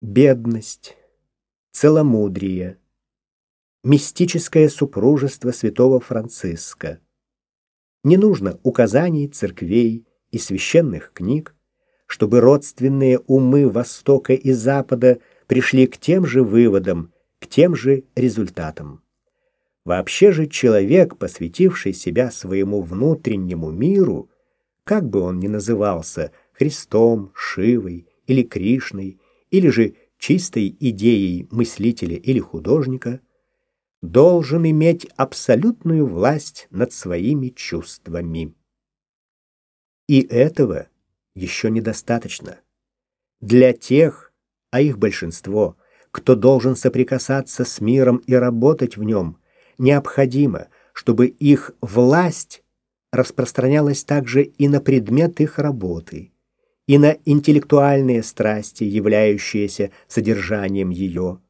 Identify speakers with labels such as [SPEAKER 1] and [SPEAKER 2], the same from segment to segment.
[SPEAKER 1] бедность, целомудрие, мистическое супружество святого Франциска. Не нужно указаний церквей и священных книг, чтобы родственные умы Востока и Запада пришли к тем же выводам, к тем же результатам. Вообще же человек, посвятивший себя своему внутреннему миру, как бы он ни назывался, Христом, Шивой или Кришной, или же чистой идеей мыслителя или художника, должен иметь абсолютную власть над своими чувствами. И этого еще недостаточно. Для тех, а их большинство, кто должен соприкасаться с миром и работать в нем, необходимо, чтобы их власть распространялась также и на предмет их работы и на интеллектуальные страсти, являющиеся содержанием ее.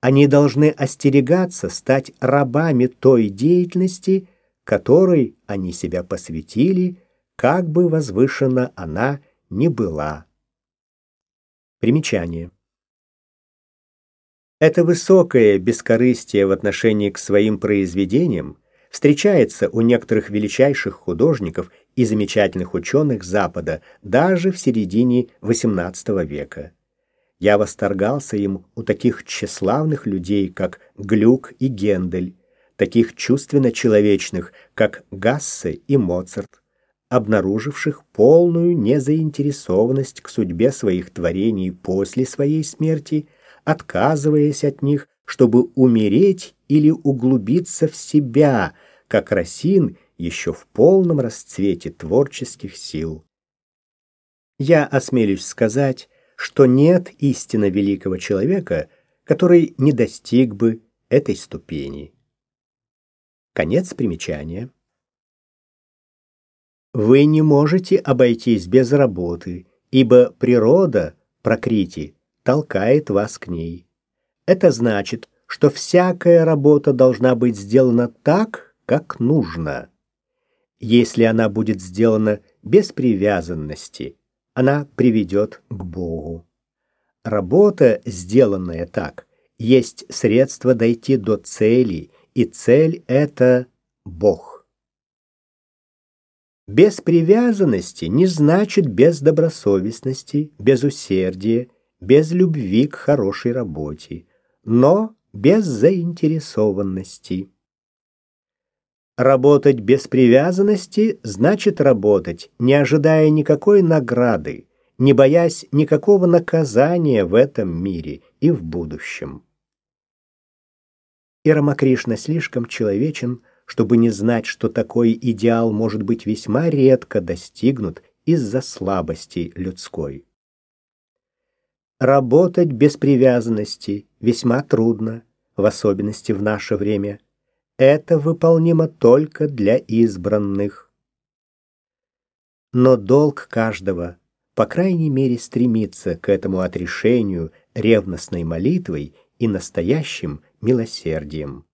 [SPEAKER 1] Они должны остерегаться стать рабами той деятельности, которой они себя посвятили, как бы возвышена она ни была. Примечание. Это высокое бескорыстие в отношении к своим произведениям встречается у некоторых величайших художников и замечательных ученых Запада даже в середине XVIII века. Я восторгался им у таких тщеславных людей, как Глюк и Гендель, таких чувственно-человечных, как Гассе и Моцарт, обнаруживших полную незаинтересованность к судьбе своих творений после своей смерти, отказываясь от них, чтобы умереть или углубиться в себя, как Росин еще в полном расцвете творческих сил. Я осмелюсь сказать, что нет истинно великого человека, который не достиг бы этой ступени. Конец примечания. Вы не можете обойтись без работы, ибо природа, прокрити, толкает вас к ней. Это значит, что всякая работа должна быть сделана так, как нужно. Если она будет сделана без привязанности, она приведет к Богу. Работа, сделанная так, есть средство дойти до цели, и цель — это Бог. Без привязанности не значит без добросовестности, без усердия, без любви к хорошей работе, но без заинтересованности. Работать без привязанности значит работать, не ожидая никакой награды, не боясь никакого наказания в этом мире и в будущем. И Рамакришна слишком человечен, чтобы не знать, что такой идеал может быть весьма редко достигнут из-за слабости людской. Работать без привязанности весьма трудно, в особенности в наше время. Это выполнимо только для избранных. Но долг каждого, по крайней мере, стремиться к этому отрешению ревностной молитвой и настоящим милосердием.